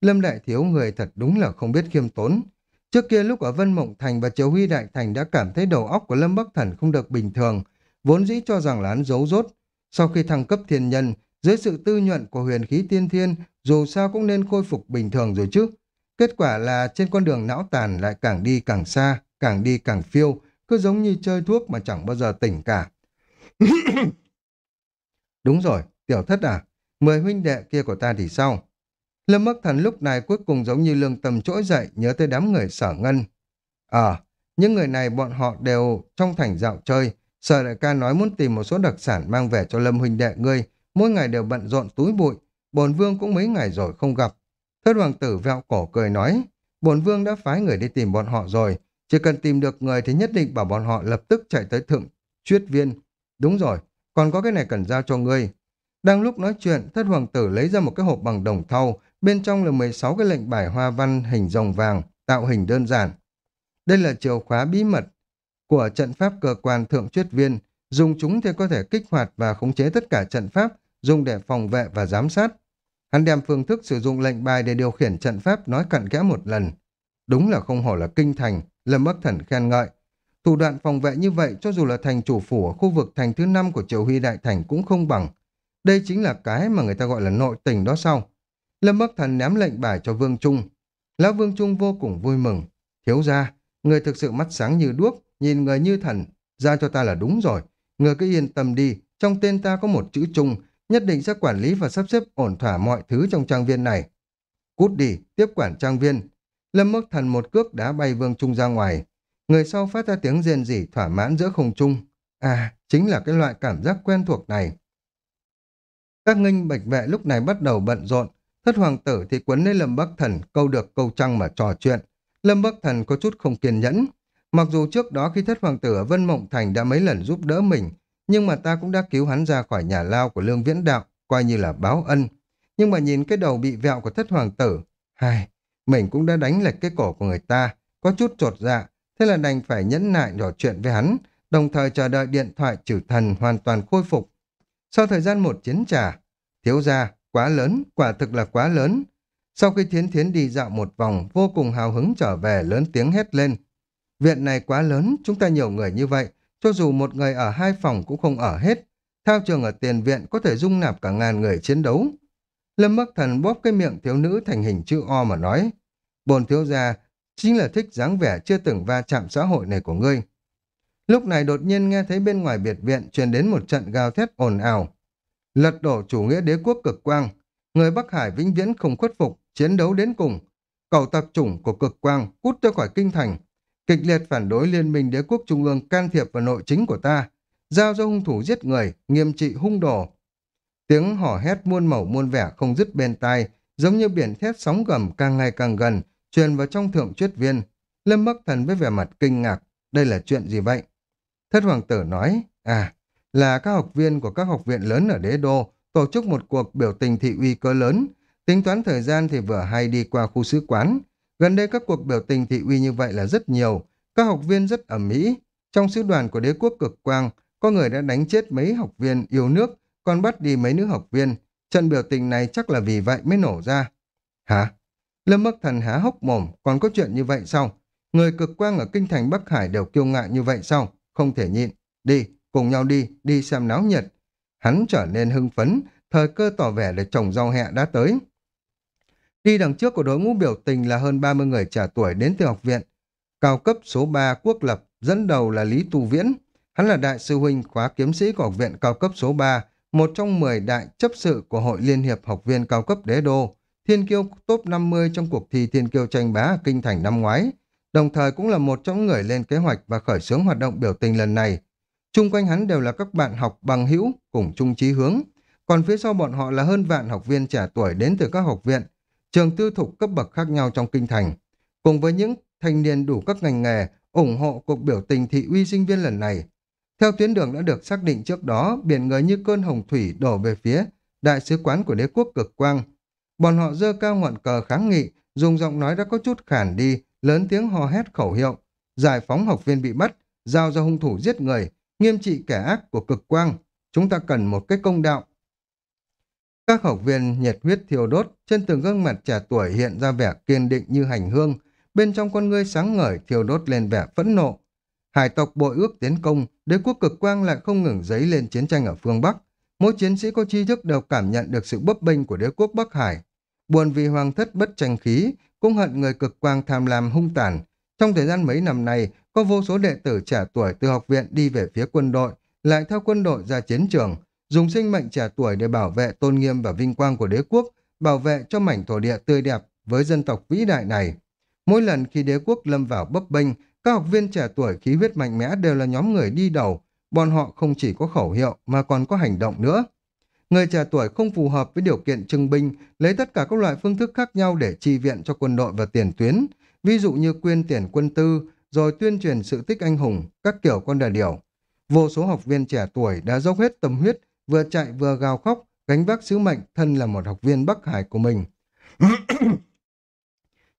Lâm Đại Thiếu người thật đúng là không biết khiêm tốn. Trước kia lúc ở Vân Mộng Thành và Triều Huy Đại Thành đã cảm thấy đầu óc của Lâm Bắc Thần không được bình thường, vốn dĩ cho rằng là hắn giấu rốt. Sau khi thăng cấp thiên nhân, dưới sự tư nhuận của huyền khí tiên thiên, dù sao cũng nên khôi phục bình thường rồi chứ. Kết quả là trên con đường não tàn lại càng đi càng xa, càng đi càng phiêu, cứ giống như chơi thuốc mà chẳng bao giờ tỉnh cả. Đúng rồi, tiểu thất à, mười huynh đệ kia của ta thì sao? Lâm Bắc Thần lúc này cuối cùng giống như lương tâm trỗi dậy nhớ tới đám người sở ngân. Ờ, những người này bọn họ đều trong thành dạo chơi. Sở đại ca nói muốn tìm một số đặc sản mang về cho Lâm huynh đệ ngươi, mỗi ngày đều bận rộn túi bụi. Bồn vương cũng mấy ngày rồi không gặp. Thất hoàng tử vẹo cổ cười nói, bồn vương đã phái người đi tìm bọn họ rồi. Chỉ cần tìm được người thì nhất định bảo bọn họ lập tức chạy tới thượng chuyết viên. Đúng rồi, còn có cái này cần giao cho ngươi. Đang lúc nói chuyện, thất hoàng tử lấy ra một cái hộp bằng đồng thau, bên trong là 16 cái lệnh bài hoa văn hình rồng vàng, tạo hình đơn giản. Đây là chìa khóa bí mật của trận pháp cơ quan thượng truyết viên, dùng chúng thì có thể kích hoạt và khống chế tất cả trận pháp, dùng để phòng vệ và giám sát. Hắn đem phương thức sử dụng lệnh bài để điều khiển trận pháp nói cặn kẽ một lần. Đúng là không hổ là kinh thành, Lâm Bắc Thần khen ngợi. Thủ đoạn phòng vệ như vậy cho dù là thành chủ phủ ở khu vực thành thứ năm của Triều Huy Đại Thành cũng không bằng. Đây chính là cái mà người ta gọi là nội tình đó sau. Lâm Bắc Thần ném lệnh bài cho Vương Trung. Lão Vương Trung vô cùng vui mừng. Thiếu ra, người thực sự mắt sáng như đuốc, nhìn người như thần. Ra cho ta là đúng rồi. Người cứ yên tâm đi, trong tên ta có một chữ Trung, nhất định sẽ quản lý và sắp xếp ổn thỏa mọi thứ trong trang viên này. Cút đi, tiếp quản trang viên. Lâm Bắc Thần một cước đá bay Vương Trung ra ngoài. Người sau phát ra tiếng rên rỉ thỏa mãn giữa không trung. À, chính là cái loại cảm giác quen thuộc này. Các nghinh bạch vệ lúc này bắt đầu bận rộn, Thất hoàng tử thì quấn lấy Lâm Bắc Thần câu được câu trăng mà trò chuyện. Lâm Bắc Thần có chút không kiên nhẫn. Mặc dù trước đó khi thất hoàng tử ở Vân Mộng Thành đã mấy lần giúp đỡ mình, nhưng mà ta cũng đã cứu hắn ra khỏi nhà lao của Lương Viễn Đạo, coi như là báo ân. Nhưng mà nhìn cái đầu bị vẹo của thất hoàng tử, hai, mình cũng đã đánh lệch cái cổ của người ta, có chút trột dạ, thế là đành phải nhẫn nại trò chuyện với hắn, đồng thời chờ đợi điện thoại trừ thần hoàn toàn khôi phục. Sau thời gian một chiến trả, thiếu gia Quá lớn, quả thực là quá lớn. Sau khi Thiến Thiến đi dạo một vòng, vô cùng hào hứng trở về lớn tiếng hét lên. Viện này quá lớn, chúng ta nhiều người như vậy, cho dù một người ở hai phòng cũng không ở hết. Thao trường ở tiền viện có thể dung nạp cả ngàn người chiến đấu. Lâm Bắc Thần bóp cái miệng thiếu nữ thành hình chữ O mà nói. Bồn thiếu gia chính là thích dáng vẻ chưa từng va chạm xã hội này của ngươi. Lúc này đột nhiên nghe thấy bên ngoài biệt viện truyền đến một trận gào thét ồn ào lật đổ chủ nghĩa đế quốc cực quang, người Bắc Hải vĩnh viễn không khuất phục, chiến đấu đến cùng. Cầu tập chủng của cực quang cút ra khỏi kinh thành, kịch liệt phản đối liên minh đế quốc trung ương can thiệp vào nội chính của ta, giao cho hung thủ giết người, nghiêm trị hung đồ. Tiếng hò hét muôn màu muôn vẻ không dứt bên tai, giống như biển thét sóng gầm càng ngày càng gần, truyền vào trong thượng truyết viên. Lâm Bắc Thần với vẻ mặt kinh ngạc, đây là chuyện gì vậy? Thất hoàng tử nói, à, là các học viên của các học viện lớn ở đế đô tổ chức một cuộc biểu tình thị uy cỡ lớn. Tính toán thời gian thì vừa hay đi qua khu sứ quán. Gần đây các cuộc biểu tình thị uy như vậy là rất nhiều. Các học viên rất ẩm mỹ. Trong sứ đoàn của đế quốc cực quang, có người đã đánh chết mấy học viên yêu nước, còn bắt đi mấy nữ học viên. Trận biểu tình này chắc là vì vậy mới nổ ra. Hả? Lâm Bắc Thần há hốc mồm, còn có chuyện như vậy sao? Người cực quang ở kinh thành Bắc Hải đều kiêu ngạo như vậy sao? Không thể nhịn. Đi, cùng nhau đi, đi xem náo nhiệt. Hắn trở nên hưng phấn, thời cơ tỏ vẻ để trồng rau hẹ đã tới. Đi đằng trước của đội ngũ biểu tình là hơn 30 người trẻ tuổi đến từ học viện. Cao cấp số 3 quốc lập, dẫn đầu là Lý Tu Viễn. Hắn là đại sư huynh khóa kiếm sĩ của học viện cao cấp số 3, một trong 10 đại chấp sự của Hội Liên hiệp học viên cao cấp đế đô, thiên kiêu top 50 trong cuộc thi thiên kiêu tranh bá ở Kinh Thành năm ngoái, đồng thời cũng là một trong người lên kế hoạch và khởi xướng hoạt động biểu tình lần này. Trung quanh hắn đều là các bạn học bằng hữu cùng chung chí hướng, còn phía sau bọn họ là hơn vạn học viên trẻ tuổi đến từ các học viện, trường tư thục cấp bậc khác nhau trong kinh thành, cùng với những thanh niên đủ các ngành nghề ủng hộ cuộc biểu tình thị uy sinh viên lần này. Theo tuyến đường đã được xác định trước đó, biển người như cơn hồng thủy đổ về phía đại sứ quán của đế quốc cực quang. Bọn họ dơ cao ngọn cờ kháng nghị, dùng giọng nói đã có chút khản đi, lớn tiếng hò hét khẩu hiệu, giải phóng học viên bị bắt, giao ra hung thủ giết người, nghiêm trị kẻ ác của cực quang. Chúng ta cần một cái công đạo. Các học viên nhiệt huyết thiêu đốt, trên từng gương mặt trẻ tuổi hiện ra vẻ kiên định như hành hương, bên trong con ngươi sáng ngời thiêu đốt lên vẻ phẫn nộ. Hải tộc bội ước tiến công, đế quốc cực quang lại không ngừng dấy lên chiến tranh ở phương Bắc. Mỗi chiến sĩ có tri thức đều cảm nhận được sự bấp bênh của đế quốc Bắc Hải. Buồn vì hoàng thất bất tranh khí, cũng hận người cực quang tham lam hung tàn. Trong thời gian mấy năm này có vô số đệ tử trẻ tuổi từ học viện đi về phía quân đội, lại theo quân đội ra chiến trường, dùng sinh mệnh trẻ tuổi để bảo vệ tôn nghiêm và vinh quang của đế quốc, bảo vệ cho mảnh thổ địa tươi đẹp với dân tộc vĩ đại này. Mỗi lần khi đế quốc lâm vào bấp bênh, các học viên trẻ tuổi khí huyết mạnh mẽ đều là nhóm người đi đầu, bọn họ không chỉ có khẩu hiệu mà còn có hành động nữa. Người trẻ tuổi không phù hợp với điều kiện trưng binh, lấy tất cả các loại phương thức khác nhau để chi viện cho quân đội và tiền tuyến, ví dụ như quyên tiền quân tư, rồi tuyên truyền sự tích anh hùng, các kiểu con đà điểu. Vô số học viên trẻ tuổi đã dốc hết tâm huyết, vừa chạy vừa gào khóc, gánh vác sứ mệnh thân là một học viên Bắc Hải của mình.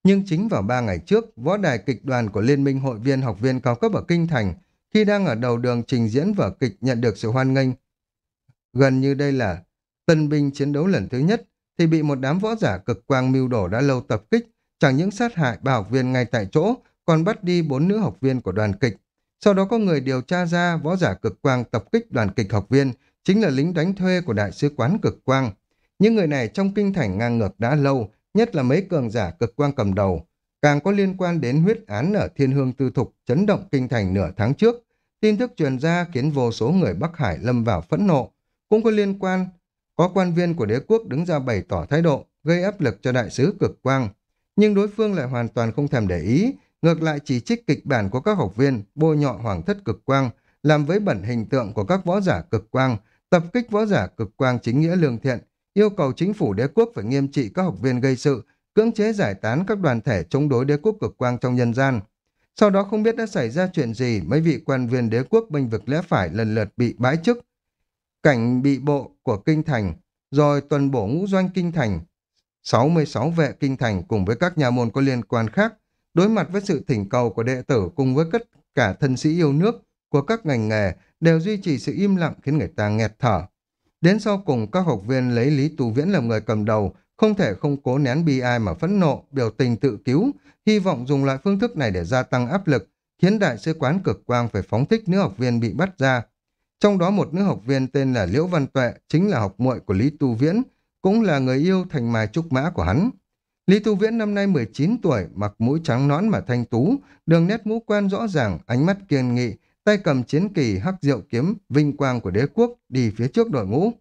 Nhưng chính vào ba ngày trước, võ đài kịch đoàn của Liên minh hội viên học viên cao cấp ở Kinh Thành, khi đang ở đầu đường trình diễn vở kịch nhận được sự hoan nghênh. Gần như đây là tân binh chiến đấu lần thứ nhất, thì bị một đám võ giả cực quang mưu đổ đã lâu tập kích, chẳng những sát hại ba học viên ngay tại chỗ, còn bắt đi bốn nữ học viên của đoàn kịch. Sau đó có người điều tra ra võ giả cực quang tập kích đoàn kịch học viên, chính là lính đánh thuê của đại sứ quán cực quang. Những người này trong kinh thành ngang ngược đã lâu, nhất là mấy cường giả cực quang cầm đầu, càng có liên quan đến huyết án ở thiên hương tư thục chấn động kinh thành nửa tháng trước. Tin tức truyền ra khiến vô số người Bắc Hải lâm vào phẫn nộ, cũng có liên quan, có quan viên của đế quốc đứng ra bày tỏ thái độ, gây áp lực cho đại sứ cực quang. Nhưng đối phương lại hoàn toàn không thèm để ý, ngược lại chỉ trích kịch bản của các học viên, bôi nhọ hoàng thất cực quang, làm với bẩn hình tượng của các võ giả cực quang, tập kích võ giả cực quang chính nghĩa lương thiện, yêu cầu chính phủ đế quốc phải nghiêm trị các học viên gây sự, cưỡng chế giải tán các đoàn thể chống đối đế quốc cực quang trong nhân gian. Sau đó không biết đã xảy ra chuyện gì, mấy vị quan viên đế quốc bênh vực lẽ phải lần lượt bị bãi chức. Cảnh bị bộ của kinh thành, rồi tuần bổ ngũ doanh kinh thành, 66 vệ kinh thành cùng với các nhà môn có liên quan khác, đối mặt với sự thỉnh cầu của đệ tử cùng với tất cả thân sĩ yêu nước của các ngành nghề đều duy trì sự im lặng khiến người ta nghẹt thở. Đến sau cùng các học viên lấy Lý Tu Viễn làm người cầm đầu, không thể không cố nén bi ai mà phẫn nộ, biểu tình tự cứu, hy vọng dùng loại phương thức này để gia tăng áp lực, khiến đại sứ quán cực quang phải phóng thích nữ học viên bị bắt ra. Trong đó một nữ học viên tên là Liễu Văn Tuệ, chính là học muội của Lý Tu Viễn, cũng là người yêu thành mai trúc mã của hắn. Lý Tu Viễn năm nay 19 tuổi, mặc mũi trắng nõn mà thanh tú, đường nét mũ quan rõ ràng, ánh mắt kiên nghị, tay cầm chiến kỳ hắc diệu kiếm, vinh quang của đế quốc, đi phía trước đội ngũ.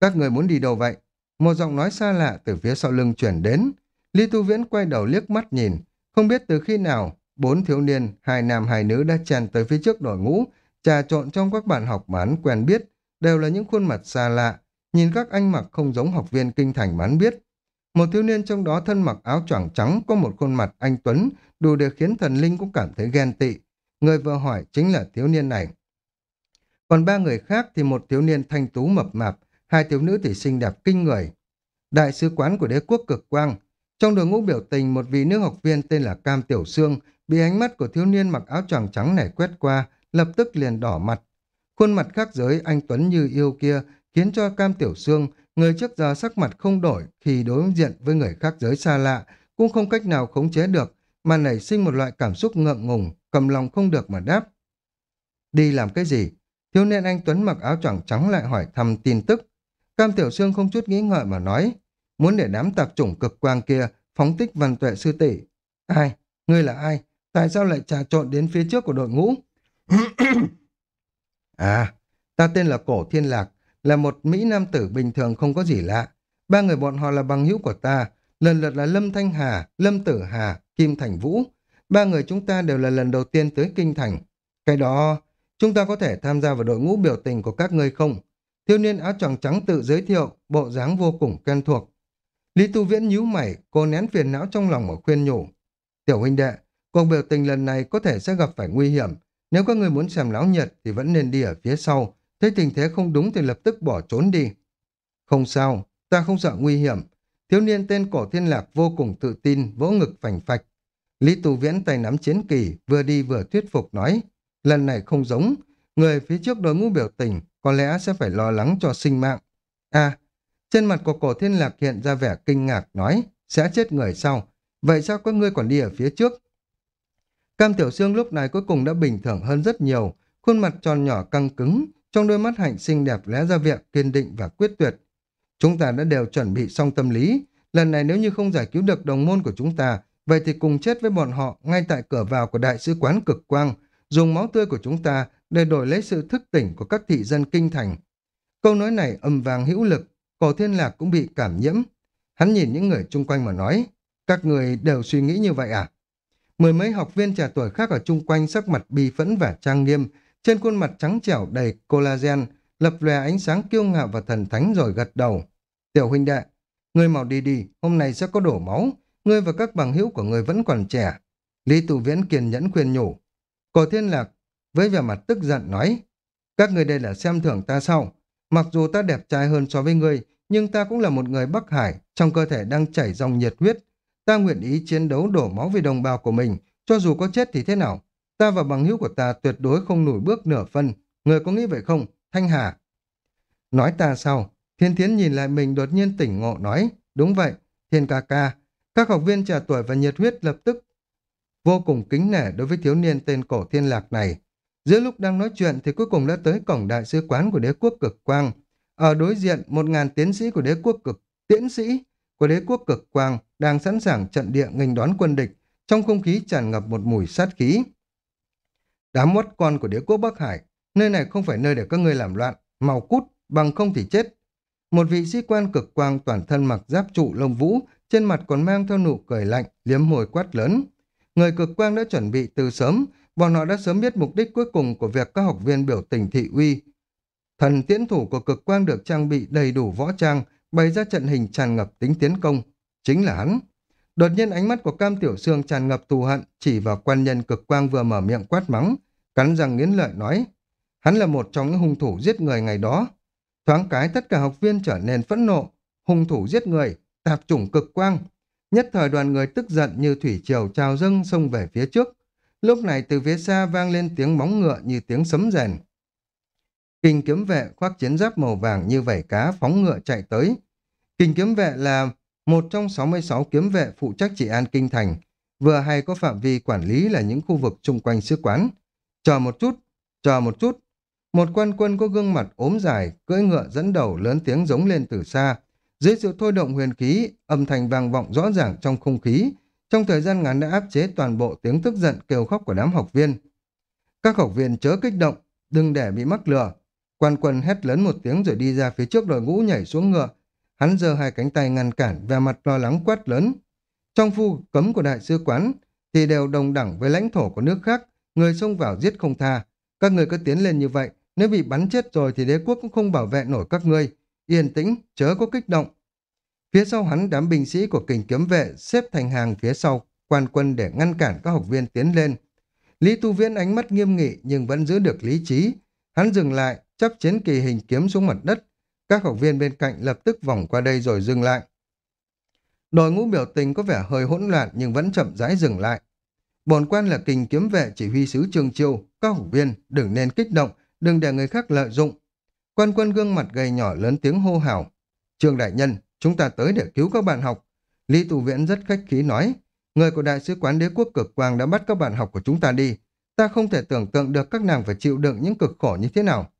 Các người muốn đi đâu vậy? Một giọng nói xa lạ từ phía sau lưng chuyển đến. Lý Tu Viễn quay đầu liếc mắt nhìn, không biết từ khi nào, bốn thiếu niên, hai nam hai nữ đã tràn tới phía trước đội ngũ, trà trộn trong các bạn học mà hắn quen biết, đều là những khuôn mặt xa lạ, nhìn các anh mặc không giống học viên kinh thành mà hắn biết. Một thiếu niên trong đó thân mặc áo choàng trắng có một khuôn mặt anh Tuấn, đủ để khiến thần linh cũng cảm thấy ghen tị. Người vừa hỏi chính là thiếu niên này. Còn ba người khác thì một thiếu niên thanh tú mập mạp, hai thiếu nữ thì xinh đẹp kinh người. Đại sứ quán của đế quốc cực quang. Trong đội ngũ biểu tình, một vị nữ học viên tên là Cam Tiểu Sương bị ánh mắt của thiếu niên mặc áo choàng trắng này quét qua, lập tức liền đỏ mặt. Khuôn mặt khác giới anh Tuấn như yêu kia khiến cho Cam Tiểu Sương, người trước giờ sắc mặt không đổi khi đối diện với người khác giới xa lạ, cũng không cách nào khống chế được, mà nảy sinh một loại cảm xúc ngượng ngùng, cầm lòng không được mà đáp. Đi làm cái gì? Thiếu niên anh Tuấn mặc áo choàng trắng lại hỏi thăm tin tức. Cam Tiểu Sương không chút nghĩ ngợi mà nói, muốn để đám tạp chủng cực quang kia phóng tích văn tuệ sư tỷ. Ai? Ngươi là ai? Tại sao lại trà trộn đến phía trước của đội ngũ? à, ta tên là Cổ Thiên Lạc, là một Mỹ Nam tử bình thường không có gì lạ. Ba người bọn họ là bằng hữu của ta, lần lượt là Lâm Thanh Hà, Lâm Tử Hà, Kim Thành Vũ. Ba người chúng ta đều là lần đầu tiên tới Kinh Thành. Cái đó, chúng ta có thể tham gia vào đội ngũ biểu tình của các ngươi không? Thiếu niên áo choàng trắng tự giới thiệu, bộ dáng vô cùng quen thuộc. Lý Tu Viễn nhíu mày, cô nén phiền não trong lòng mà khuyên nhủ. Tiểu huynh đệ, cuộc biểu tình lần này có thể sẽ gặp phải nguy hiểm. Nếu các người muốn xem lão nhật thì vẫn nên đi ở phía sau. Thấy tình thế không đúng thì lập tức bỏ trốn đi. Không sao, ta không sợ nguy hiểm. Thiếu niên tên cổ thiên lạc vô cùng tự tin, vỗ ngực phành phạch. Lý tù Viễn tay nắm chiến kỳ, vừa đi vừa thuyết phục nói. Lần này không giống, người phía trước đội ngũ biểu tình có lẽ sẽ phải lo lắng cho sinh mạng. À, trên mặt của cổ thiên lạc hiện ra vẻ kinh ngạc nói, sẽ chết người sau. Vậy sao các ngươi còn đi ở phía trước? Cam Tiểu Sương lúc này cuối cùng đã bình thường hơn rất nhiều, khuôn mặt tròn nhỏ căng cứng, trong đôi mắt hạnh xinh đẹp lẽ ra việc kiên định và quyết tuyệt. Chúng ta đã đều chuẩn bị xong tâm lý, lần này nếu như không giải cứu được đồng môn của chúng ta, vậy thì cùng chết với bọn họ ngay tại cửa vào của đại sứ quán cực quang, dùng máu tươi của chúng ta để đổi lấy sự thức tỉnh của các thị dân kinh thành. Câu nói này âm vang hữu lực, cổ thiên lạc cũng bị cảm nhiễm. Hắn nhìn những người chung quanh mà nói, các người đều suy nghĩ như vậy à? Mười mấy học viên trẻ tuổi khác ở chung quanh sắc mặt bi phẫn và trang nghiêm, trên khuôn mặt trắng trẻo đầy collagen, lập lòe ánh sáng kiêu ngạo và thần thánh rồi gật đầu. Tiểu huynh đệ, ngươi mau đi đi, hôm nay sẽ có đổ máu, ngươi và các bằng hữu của ngươi vẫn còn trẻ. Lý Tù Viễn kiên nhẫn khuyên nhủ. Cổ thiên lạc với vẻ mặt tức giận nói, các người đây là xem thưởng ta sao? Mặc dù ta đẹp trai hơn so với ngươi, nhưng ta cũng là một người Bắc Hải, trong cơ thể đang chảy dòng nhiệt huyết. Ta nguyện ý chiến đấu đổ máu vì đồng bào của mình, cho dù có chết thì thế nào. Ta và bằng hữu của ta tuyệt đối không nổi bước nửa phân. Người có nghĩ vậy không? Thanh Hà. Nói ta sau. Thiên Thiến nhìn lại mình đột nhiên tỉnh ngộ nói, đúng vậy, Thiên ca ca. Các học viên trẻ tuổi và nhiệt huyết lập tức vô cùng kính nể đối với thiếu niên tên cổ thiên lạc này. Giữa lúc đang nói chuyện thì cuối cùng đã tới cổng đại sứ quán của đế quốc cực quang. Ở đối diện, một ngàn tiến sĩ của đế quốc cực, tiễn sĩ của đế quốc cực quang đang sẵn sàng trận địa nghênh đón quân địch, trong không khí tràn ngập một mùi sát khí. Đám mất con của đế quốc Bắc Hải, nơi này không phải nơi để các ngươi làm loạn, màu cút, bằng không thì chết. Một vị sĩ quan cực quang toàn thân mặc giáp trụ lông vũ, trên mặt còn mang theo nụ cười lạnh, liếm môi quát lớn. Người cực quang đã chuẩn bị từ sớm, bọn họ đã sớm biết mục đích cuối cùng của việc các học viên biểu tình thị uy. Thần tiễn thủ của cực quang được trang bị đầy đủ võ trang, bày ra trận hình tràn ngập tính tiến công. Chính là hắn. Đột nhiên ánh mắt của Cam Tiểu Sương tràn ngập thù hận, chỉ vào quan nhân cực quang vừa mở miệng quát mắng, cắn răng nghiến lợi nói. Hắn là một trong những hung thủ giết người ngày đó. Thoáng cái tất cả học viên trở nên phẫn nộ, hung thủ giết người, tạp chủng cực quang. Nhất thời đoàn người tức giận như thủy triều trào dâng xông về phía trước. Lúc này từ phía xa vang lên tiếng móng ngựa như tiếng sấm rèn. Kinh kiếm vệ khoác chiến giáp màu vàng như vảy cá phóng ngựa chạy tới. Kinh kiếm vệ là một trong 66 kiếm vệ phụ trách trị an kinh thành, vừa hay có phạm vi quản lý là những khu vực chung quanh sứ quán. Chờ một chút, chờ một chút. Một quan quân có gương mặt ốm dài, cưỡi ngựa dẫn đầu lớn tiếng giống lên từ xa. Dưới sự thôi động huyền khí, âm thanh vang vọng rõ ràng trong không khí, trong thời gian ngắn đã áp chế toàn bộ tiếng tức giận kêu khóc của đám học viên. Các học viên chớ kích động, đừng để bị mắc lừa. Quan quân hét lớn một tiếng rồi đi ra phía trước đội ngũ nhảy xuống ngựa. Hắn giơ hai cánh tay ngăn cản và mặt lo lắng quát lớn. Trong phu cấm của đại sứ quán thì đều đồng đẳng với lãnh thổ của nước khác, người xông vào giết không tha. Các người cứ tiến lên như vậy, nếu bị bắn chết rồi thì đế quốc cũng không bảo vệ nổi các ngươi. Yên tĩnh, chớ có kích động. Phía sau hắn đám binh sĩ của kình kiếm vệ xếp thành hàng phía sau quan quân để ngăn cản các học viên tiến lên. Lý Tu Viễn ánh mắt nghiêm nghị nhưng vẫn giữ được lý trí. Hắn dừng lại, chấp chiến kỳ hình kiếm xuống mặt đất. Các học viên bên cạnh lập tức vòng qua đây rồi dừng lại. Đội ngũ biểu tình có vẻ hơi hỗn loạn nhưng vẫn chậm rãi dừng lại. Bồn quan là kình kiếm vệ chỉ huy sứ Trương Chiêu, các học viên đừng nên kích động, đừng để người khác lợi dụng. Quan quân gương mặt gầy nhỏ lớn tiếng hô hào. Trương Đại Nhân, chúng ta tới để cứu các bạn học. Lý Tù Viễn rất khách khí nói, người của Đại sứ quán đế quốc cực quang đã bắt các bạn học của chúng ta đi. Ta không thể tưởng tượng được các nàng phải chịu đựng những cực khổ như thế nào.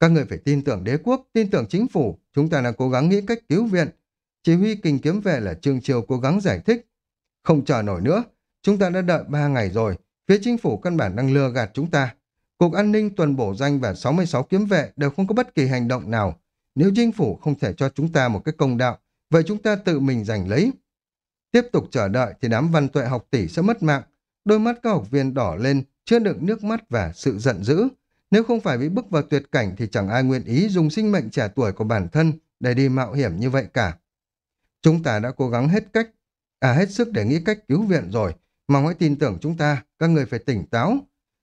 Các người phải tin tưởng đế quốc, tin tưởng chính phủ, chúng ta đang cố gắng nghĩ cách cứu viện. Chỉ huy kinh kiếm vệ là Trương triều cố gắng giải thích. Không chờ nổi nữa, chúng ta đã đợi 3 ngày rồi, phía chính phủ căn bản đang lừa gạt chúng ta. Cục An ninh tuần bổ danh và 66 kiếm vệ đều không có bất kỳ hành động nào. Nếu chính phủ không thể cho chúng ta một cái công đạo, vậy chúng ta tự mình giành lấy. Tiếp tục chờ đợi thì đám văn tuệ học tỷ sẽ mất mạng. Đôi mắt các học viên đỏ lên, chứa đựng nước mắt và sự giận dữ. Nếu không phải bị bức vào tuyệt cảnh thì chẳng ai nguyện ý dùng sinh mệnh trẻ tuổi của bản thân để đi mạo hiểm như vậy cả. Chúng ta đã cố gắng hết cách, à hết sức để nghĩ cách cứu viện rồi. Mong hãy tin tưởng chúng ta, các người phải tỉnh táo.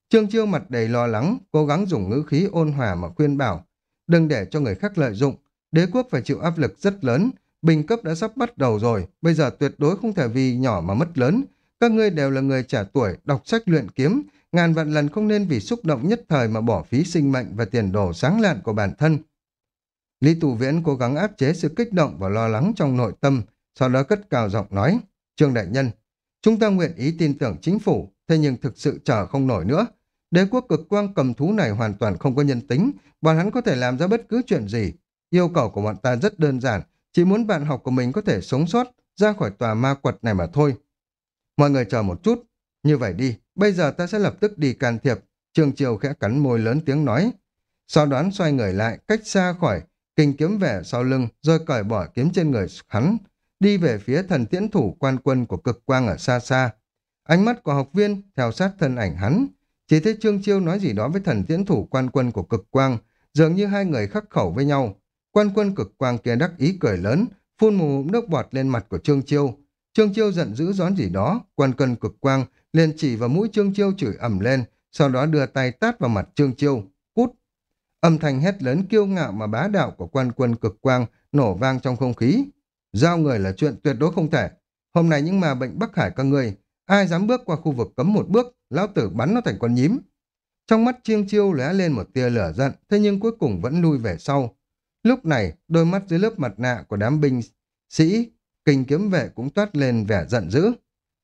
Trương Chiêu mặt đầy lo lắng, cố gắng dùng ngữ khí ôn hòa mà khuyên bảo. Đừng để cho người khác lợi dụng. Đế quốc phải chịu áp lực rất lớn. Bình cấp đã sắp bắt đầu rồi. Bây giờ tuyệt đối không thể vì nhỏ mà mất lớn. Các ngươi đều là người trẻ tuổi, đọc sách luyện kiếm. Ngàn vạn lần không nên vì xúc động nhất thời mà bỏ phí sinh mệnh và tiền đồ sáng lạn của bản thân. Lý Tù Viễn cố gắng áp chế sự kích động và lo lắng trong nội tâm, sau đó cất cao giọng nói, Trương Đại Nhân, chúng ta nguyện ý tin tưởng chính phủ, thế nhưng thực sự chờ không nổi nữa. Đế quốc cực quang cầm thú này hoàn toàn không có nhân tính, bọn hắn có thể làm ra bất cứ chuyện gì. Yêu cầu của bọn ta rất đơn giản, chỉ muốn bạn học của mình có thể sống sót ra khỏi tòa ma quật này mà thôi. Mọi người chờ một chút, như vậy đi, bây giờ ta sẽ lập tức đi can thiệp. Trương Triều khẽ cắn môi lớn tiếng nói. Sau đoán xoay người lại, cách xa khỏi, kinh kiếm vẻ sau lưng, rồi cởi bỏ kiếm trên người hắn, đi về phía thần tiễn thủ quan quân của cực quang ở xa xa. Ánh mắt của học viên theo sát thân ảnh hắn, chỉ thấy Trương Chiêu nói gì đó với thần tiễn thủ quan quân của cực quang, dường như hai người khắc khẩu với nhau. Quan quân cực quang kia đắc ý cười lớn, phun một nước bọt lên mặt của Trương Chiêu. Trương Chiêu giận dữ gión gì đó, quan quân cực quang liền chỉ vào mũi Trương Chiêu chửi ầm lên, sau đó đưa tay tát vào mặt Trương Chiêu, cút. Âm thanh hét lớn kiêu ngạo mà bá đạo của quan quân cực quang nổ vang trong không khí. Giao người là chuyện tuyệt đối không thể. Hôm nay những mà bệnh Bắc Hải các người, ai dám bước qua khu vực cấm một bước, lão tử bắn nó thành con nhím. Trong mắt Trương Chiêu lóe lên một tia lửa giận, thế nhưng cuối cùng vẫn lui về sau. Lúc này, đôi mắt dưới lớp mặt nạ của đám binh sĩ, kinh kiếm vệ cũng toát lên vẻ giận dữ.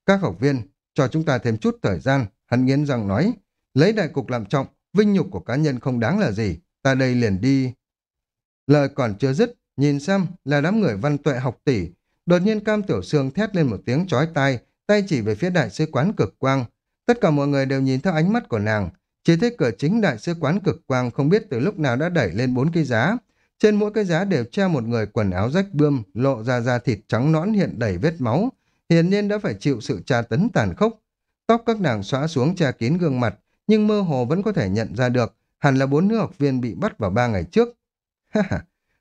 Các học viên, cho chúng ta thêm chút thời gian, hắn nghiến răng nói, lấy đại cục làm trọng, vinh nhục của cá nhân không đáng là gì, ta đây liền đi. Lời còn chưa dứt, nhìn xem là đám người văn tuệ học tỷ, đột nhiên cam tiểu sương thét lên một tiếng chói tai, tay chỉ về phía đại sứ quán cực quang. Tất cả mọi người đều nhìn theo ánh mắt của nàng, chỉ thấy cửa chính đại sứ quán cực quang không biết từ lúc nào đã đẩy lên bốn cái giá. Trên mỗi cái giá đều treo một người quần áo rách bươm, lộ ra da thịt trắng nõn hiện đầy vết máu, hiển nhiên đã phải chịu sự tra tấn tàn khốc. Tóc các nàng xóa xuống che kín gương mặt, nhưng mơ hồ vẫn có thể nhận ra được, hẳn là bốn nữ học viên bị bắt vào ba ngày trước.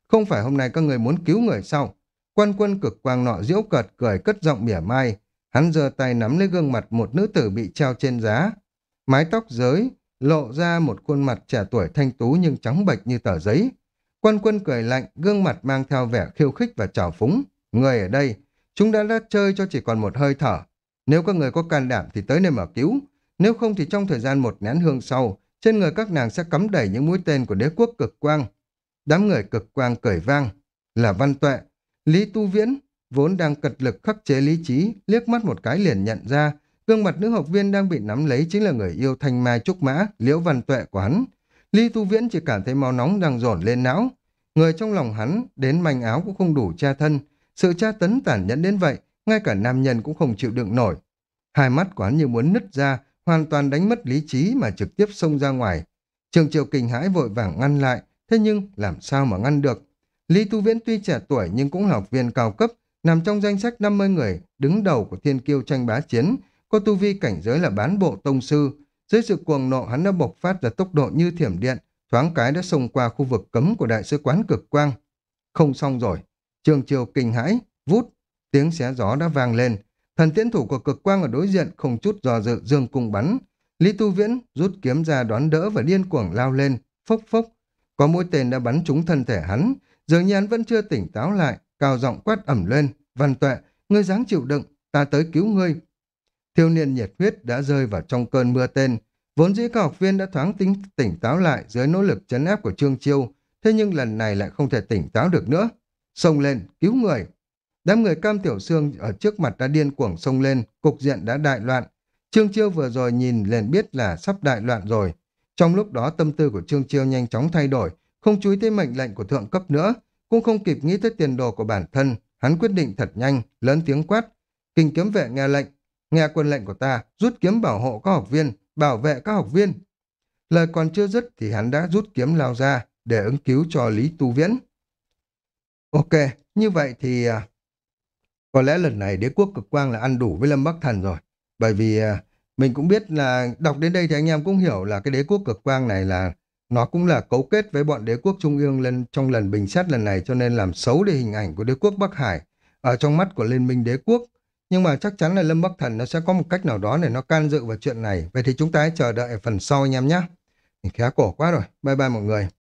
không phải hôm nay các người muốn cứu người sao? Quan quân cực quang nọ diễu cợt cười cất giọng mỉa mai. Hắn giơ tay nắm lấy gương mặt một nữ tử bị treo trên giá. Mái tóc giới, lộ ra một khuôn mặt trẻ tuổi thanh tú nhưng trắng bệch như tờ giấy. Quan quân cười lạnh, gương mặt mang theo vẻ khiêu khích và trào phúng. Người ở đây, chúng đã đã chơi cho chỉ còn một hơi thở. Nếu các người có can đảm thì tới nơi mà cứu. Nếu không thì trong thời gian một nén hương sau, trên người các nàng sẽ cắm đầy những mũi tên của đế quốc cực quang. Đám người cực quang cởi vang, là văn tuệ. Lý Tu Viễn, vốn đang cật lực khắc chế lý trí, liếc mắt một cái liền nhận ra, gương mặt nữ học viên đang bị nắm lấy chính là người yêu thanh mai trúc mã, liễu văn tuệ của hắn. Lý Tu Viễn chỉ cảm thấy máu nóng đang dồn lên não. Người trong lòng hắn, đến manh áo cũng không đủ che thân. Sự tra tấn tàn nhẫn đến vậy, ngay cả nam nhân cũng không chịu đựng nổi. Hai mắt quán như muốn nứt ra, hoàn toàn đánh mất lý trí mà trực tiếp xông ra ngoài. Trường Triều kinh hãi vội vàng ngăn lại, thế nhưng làm sao mà ngăn được? Lý Tu Viễn tuy trẻ tuổi nhưng cũng là học viên cao cấp, nằm trong danh sách 50 người đứng đầu của thiên kiêu tranh bá chiến, có tu vi cảnh giới là bán bộ tông sư. Dưới sự cuồng nộ hắn đã bộc phát ra tốc độ như thiểm điện, thoáng cái đã xông qua khu vực cấm của đại sứ quán cực quang. Không xong rồi. Trường Triều kinh hãi, vút, tiếng xé gió đã vang lên, Thần tiễn thủ của cực quang ở đối diện không chút dò dự dương cung bắn. Lý Tu Viễn rút kiếm ra đón đỡ và điên cuồng lao lên, phốc phốc. Có mũi tên đã bắn trúng thân thể hắn, dường như hắn vẫn chưa tỉnh táo lại, cao giọng quát ẩm lên. Văn tuệ, ngươi dáng chịu đựng, ta tới cứu ngươi. Thiếu niên nhiệt huyết đã rơi vào trong cơn mưa tên. Vốn dĩ các học viên đã thoáng tính tỉnh táo lại dưới nỗ lực chấn áp của Trương Chiêu, thế nhưng lần này lại không thể tỉnh táo được nữa. Xông lên, cứu người. Đám người cam tiểu xương ở trước mặt đã điên cuồng xông lên, cục diện đã đại loạn. Trương Chiêu vừa rồi nhìn liền biết là sắp đại loạn rồi. Trong lúc đó tâm tư của Trương Chiêu nhanh chóng thay đổi, không chú ý tới mệnh lệnh của thượng cấp nữa, cũng không kịp nghĩ tới tiền đồ của bản thân, hắn quyết định thật nhanh, lớn tiếng quát. Kinh kiếm vệ nghe lệnh, nghe quân lệnh của ta, rút kiếm bảo hộ các học viên, bảo vệ các học viên. Lời còn chưa dứt thì hắn đã rút kiếm lao ra để ứng cứu cho Lý Tu Viễn. Ok, như vậy thì à, có lẽ lần này đế quốc cực quang là ăn đủ với Lâm Bắc Thần rồi. Bởi vì à, mình cũng biết là đọc đến đây thì anh em cũng hiểu là cái đế quốc cực quang này là nó cũng là cấu kết với bọn đế quốc trung ương lên trong lần bình xét lần này cho nên làm xấu đi hình ảnh của đế quốc Bắc Hải ở trong mắt của liên minh đế quốc. Nhưng mà chắc chắn là Lâm Bắc Thần nó sẽ có một cách nào đó để nó can dự vào chuyện này. Vậy thì chúng ta hãy chờ đợi phần sau anh em nhé. Mình khá cổ quá rồi. Bye bye mọi người.